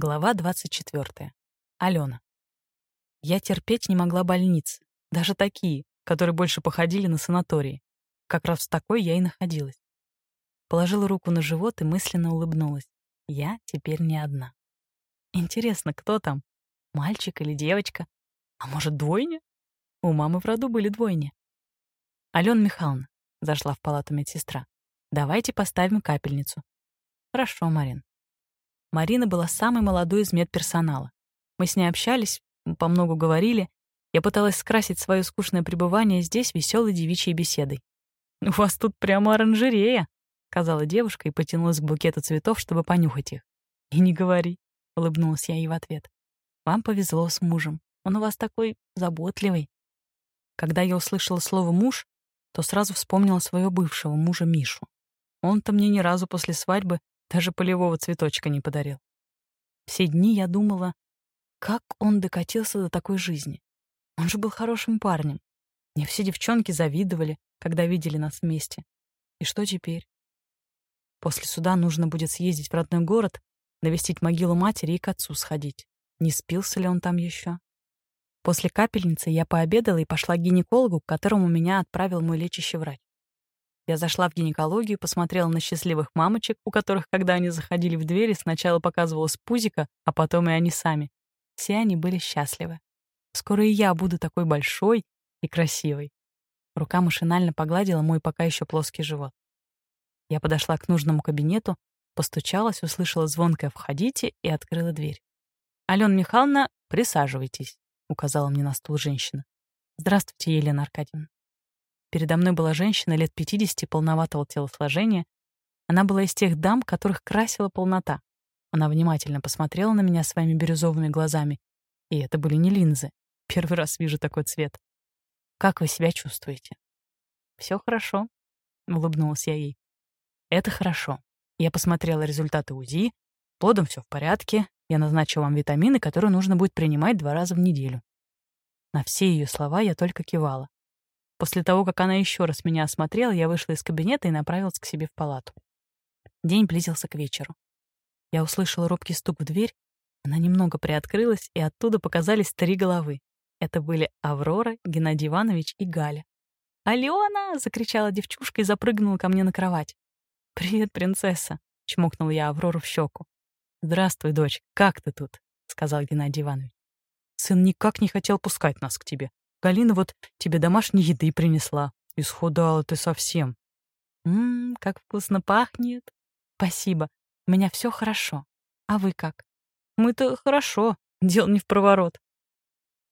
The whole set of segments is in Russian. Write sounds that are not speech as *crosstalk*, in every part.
Глава 24. Алена. Я терпеть не могла больницы, даже такие, которые больше походили на санатории. Как раз в такой я и находилась. Положила руку на живот и мысленно улыбнулась. Я теперь не одна. Интересно, кто там? Мальчик или девочка? А может, двойня? У мамы в роду были двойни. Алена Михайловна, зашла в палату медсестра. Давайте поставим капельницу. Хорошо, Марин. Марина была самой молодой из медперсонала. Мы с ней общались, по многу говорили. Я пыталась скрасить свое скучное пребывание здесь веселой девичьей беседой. «У вас тут прямо оранжерея», — сказала девушка и потянулась к букету цветов, чтобы понюхать их. «И не говори», — улыбнулась я ей в ответ. «Вам повезло с мужем. Он у вас такой заботливый». Когда я услышала слово «муж», то сразу вспомнила своего бывшего мужа Мишу. Он-то мне ни разу после свадьбы даже полевого цветочка не подарил. Все дни я думала, как он докатился до такой жизни. Он же был хорошим парнем. Мне все девчонки завидовали, когда видели нас вместе. И что теперь? После суда нужно будет съездить в родной город, навестить могилу матери и к отцу сходить. Не спился ли он там еще? После капельницы я пообедала и пошла к гинекологу, к которому меня отправил мой лечащий врач. Я зашла в гинекологию, посмотрела на счастливых мамочек, у которых, когда они заходили в двери, сначала показывалась пузика, а потом и они сами. Все они были счастливы. Скоро и я буду такой большой и красивой. Рука машинально погладила мой пока еще плоский живот. Я подошла к нужному кабинету, постучалась, услышала звонкое «Входите» и открыла дверь. «Алена Михайловна, присаживайтесь», — указала мне на стул женщина. «Здравствуйте, Елена Аркадьевна». Передо мной была женщина лет 50 полноватого телосложения. Она была из тех дам, которых красила полнота. Она внимательно посмотрела на меня своими бирюзовыми глазами. И это были не линзы. Первый раз вижу такой цвет. «Как вы себя чувствуете?» «Все хорошо», — улыбнулась я ей. «Это хорошо. Я посмотрела результаты УЗИ. Плодом все в порядке. Я назначу вам витамины, которые нужно будет принимать два раза в неделю». На все ее слова я только кивала. После того, как она еще раз меня осмотрела, я вышла из кабинета и направилась к себе в палату. День близился к вечеру. Я услышала робкий стук в дверь, она немного приоткрылась, и оттуда показались три головы. Это были Аврора, Геннадий Иванович и Галя. «Алена!» — закричала девчушка и запрыгнула ко мне на кровать. «Привет, принцесса!» — чмокнул я Аврору в щеку. «Здравствуй, дочь, как ты тут?» — сказал Геннадий Иванович. «Сын никак не хотел пускать нас к тебе. Галина вот тебе домашней еды принесла. Исхудала ты совсем. Ммм, как вкусно пахнет. Спасибо. У меня все хорошо. А вы как? Мы-то хорошо. Дел не в проворот.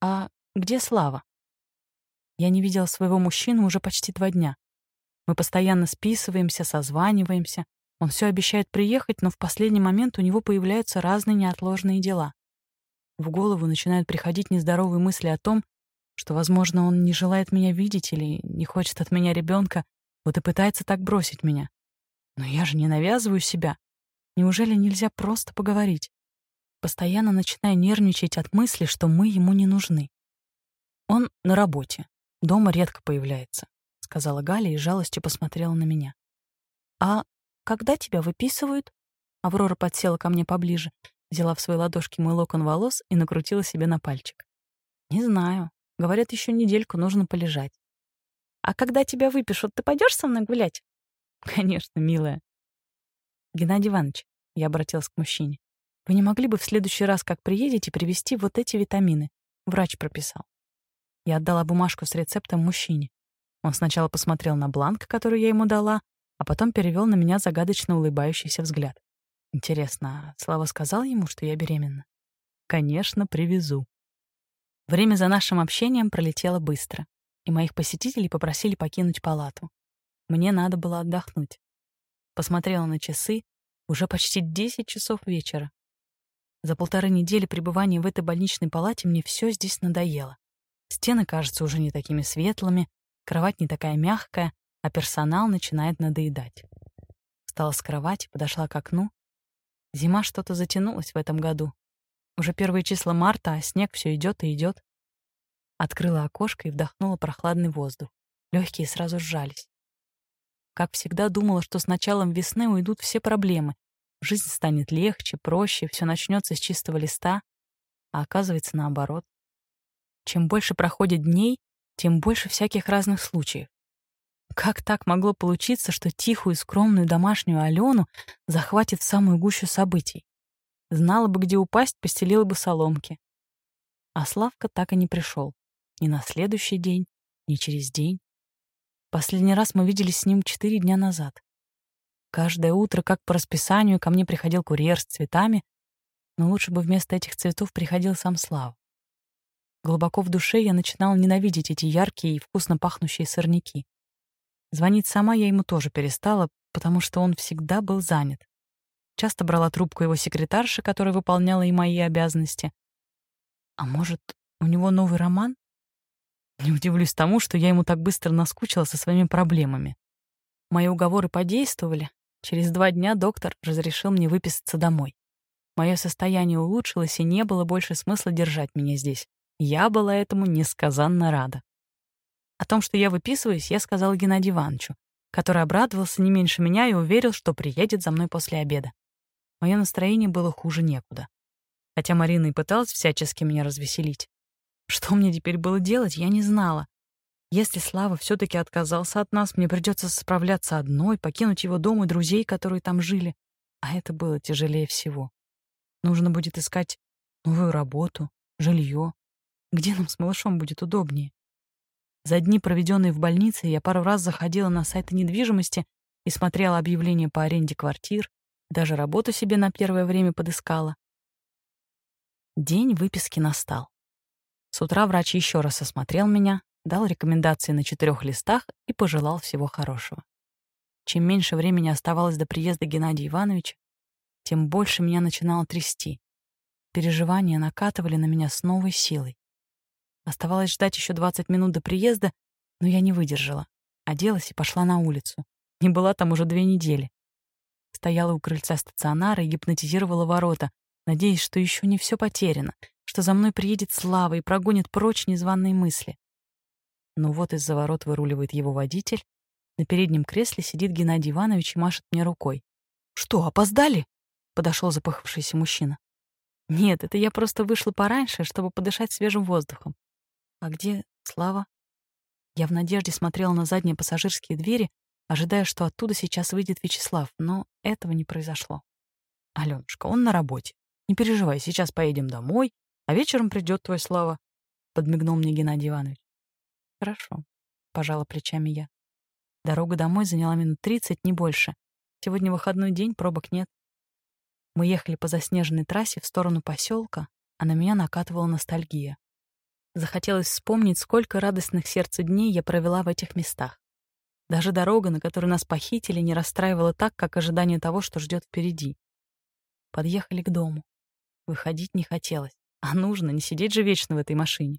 А где Слава? Я не видела своего мужчину уже почти два дня. Мы постоянно списываемся, созваниваемся. Он все обещает приехать, но в последний момент у него появляются разные неотложные дела. В голову начинают приходить нездоровые мысли о том, что, возможно, он не желает меня видеть или не хочет от меня ребенка, вот и пытается так бросить меня. Но я же не навязываю себя. Неужели нельзя просто поговорить? Постоянно начинаю нервничать от мысли, что мы ему не нужны. Он на работе. Дома редко появляется, — сказала Галя и жалостью посмотрела на меня. «А когда тебя выписывают?» Аврора подсела ко мне поближе, взяла в свои ладошки мой локон волос и накрутила себе на пальчик. «Не знаю. Говорят, еще недельку нужно полежать. А когда тебя выпишут, ты пойдешь со мной гулять? *laughs* Конечно, милая. Геннадий Иванович, я обратилась к мужчине. Вы не могли бы в следующий раз, как приедете, привезти вот эти витамины? Врач прописал. Я отдала бумажку с рецептом мужчине. Он сначала посмотрел на бланк, который я ему дала, а потом перевел на меня загадочно улыбающийся взгляд. Интересно, а Слава сказал ему, что я беременна? Конечно, привезу. Время за нашим общением пролетело быстро, и моих посетителей попросили покинуть палату. Мне надо было отдохнуть. Посмотрела на часы, уже почти 10 часов вечера. За полторы недели пребывания в этой больничной палате мне все здесь надоело. Стены кажутся уже не такими светлыми, кровать не такая мягкая, а персонал начинает надоедать. Встала с кровати, подошла к окну. Зима что-то затянулась в этом году, уже первые числа марта, а снег все идет и идет. Открыла окошко и вдохнула прохладный воздух. Легкие сразу сжались. Как всегда, думала, что с началом весны уйдут все проблемы, Жизнь станет легче, проще, все начнется с чистого листа, а оказывается наоборот. Чем больше проходит дней, тем больше всяких разных случаев. Как так могло получиться, что тихую скромную домашнюю Алену захватит в самую гущу событий? Знала бы, где упасть, постелила бы соломки. А Славка так и не пришел. Ни на следующий день, ни через день. Последний раз мы виделись с ним четыре дня назад. Каждое утро, как по расписанию, ко мне приходил курьер с цветами, но лучше бы вместо этих цветов приходил сам Слава. Глубоко в душе я начинала ненавидеть эти яркие и вкусно пахнущие сорняки. Звонить сама я ему тоже перестала, потому что он всегда был занят. Часто брала трубку его секретарши, которая выполняла и мои обязанности. А может, у него новый роман? Не удивлюсь тому, что я ему так быстро наскучила со своими проблемами. Мои уговоры подействовали. Через два дня доктор разрешил мне выписаться домой. Мое состояние улучшилось, и не было больше смысла держать меня здесь. Я была этому несказанно рада. О том, что я выписываюсь, я сказала Геннадию Ивановичу, который обрадовался не меньше меня и уверил, что приедет за мной после обеда. Мое настроение было хуже некуда. Хотя Марина и пыталась всячески меня развеселить. Что мне теперь было делать, я не знала. Если Слава все таки отказался от нас, мне придется справляться одной, покинуть его дом и друзей, которые там жили. А это было тяжелее всего. Нужно будет искать новую работу, жилье. Где нам с малышом будет удобнее? За дни, проведенные в больнице, я пару раз заходила на сайты недвижимости и смотрела объявления по аренде квартир, даже работу себе на первое время подыскала. День выписки настал. С утра врач еще раз осмотрел меня, дал рекомендации на четырех листах и пожелал всего хорошего. Чем меньше времени оставалось до приезда Геннадия Ивановича, тем больше меня начинало трясти. Переживания накатывали на меня с новой силой. Оставалось ждать еще 20 минут до приезда, но я не выдержала. Оделась и пошла на улицу. Не была там уже две недели. Стояла у крыльца стационара и гипнотизировала ворота, надеясь, что еще не все потеряно, что за мной приедет Слава и прогонит прочь незваные мысли. Но вот из-за ворот выруливает его водитель. На переднем кресле сидит Геннадий Иванович и машет мне рукой. «Что, опоздали?» — подошел запыхавшийся мужчина. «Нет, это я просто вышла пораньше, чтобы подышать свежим воздухом. А где Слава?» Я в надежде смотрела на задние пассажирские двери, ожидая, что оттуда сейчас выйдет Вячеслав, но этого не произошло. «Алёнушка, он на работе. Не переживай, сейчас поедем домой, а вечером придет твой Слава», — подмигнул мне Геннадий Иванович. «Хорошо», — пожала плечами я. Дорога домой заняла минут тридцать, не больше. Сегодня выходной день, пробок нет. Мы ехали по заснеженной трассе в сторону поселка, а на меня накатывала ностальгия. Захотелось вспомнить, сколько радостных сердцу дней я провела в этих местах. Даже дорога, на которой нас похитили, не расстраивала так, как ожидание того, что ждет впереди. Подъехали к дому. Выходить не хотелось. А нужно, не сидеть же вечно в этой машине.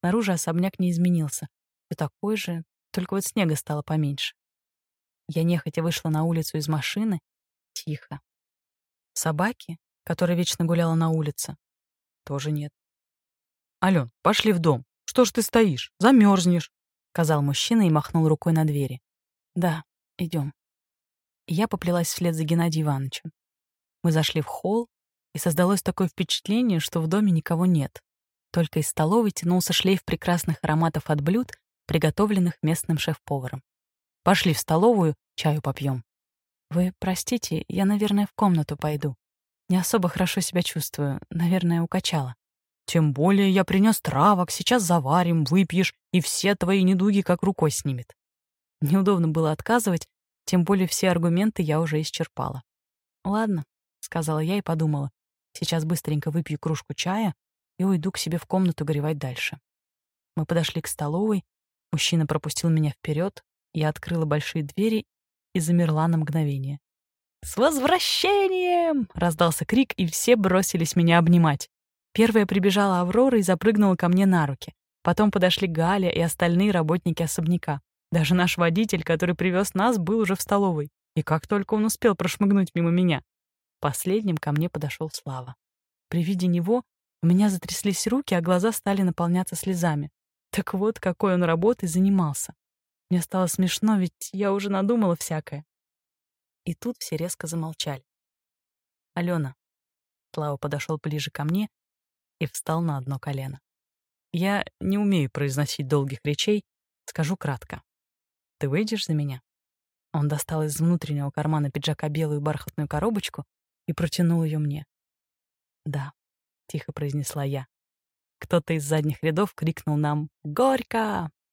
Снаружи особняк не изменился. Все такой же, только вот снега стало поменьше. Я нехотя вышла на улицу из машины. Тихо. Собаки, которая вечно гуляла на улице, тоже нет. «Ален, пошли в дом. Что ж ты стоишь? Замерзнешь», — сказал мужчина и махнул рукой на двери. «Да, идем. Я поплелась вслед за Геннадием Ивановичем. Мы зашли в холл, и создалось такое впечатление, что в доме никого нет. Только из столовой тянулся шлейф прекрасных ароматов от блюд, приготовленных местным шеф-поваром. «Пошли в столовую, чаю попьем. «Вы простите, я, наверное, в комнату пойду. Не особо хорошо себя чувствую, наверное, укачала». «Тем более я принес травок, сейчас заварим, выпьешь, и все твои недуги как рукой снимет». Неудобно было отказывать, тем более все аргументы я уже исчерпала. «Ладно», — сказала я и подумала, Сейчас быстренько выпью кружку чая и уйду к себе в комнату горевать дальше. Мы подошли к столовой, мужчина пропустил меня вперед, я открыла большие двери и замерла на мгновение. «С возвращением!» — раздался крик, и все бросились меня обнимать. Первая прибежала Аврора и запрыгнула ко мне на руки. Потом подошли Галя и остальные работники особняка. Даже наш водитель, который привез нас, был уже в столовой. И как только он успел прошмыгнуть мимо меня. Последним ко мне подошел Слава. При виде него у меня затряслись руки, а глаза стали наполняться слезами. Так вот, какой он работой занимался. Мне стало смешно, ведь я уже надумала всякое. И тут все резко замолчали. Алена. Слава подошел ближе ко мне и встал на одно колено. Я не умею произносить долгих речей, скажу кратко. Ты выйдешь за меня? Он достал из внутреннего кармана пиджака белую бархатную коробочку и протянул ее мне. «Да», — тихо произнесла я. Кто-то из задних рядов крикнул нам «Горько!».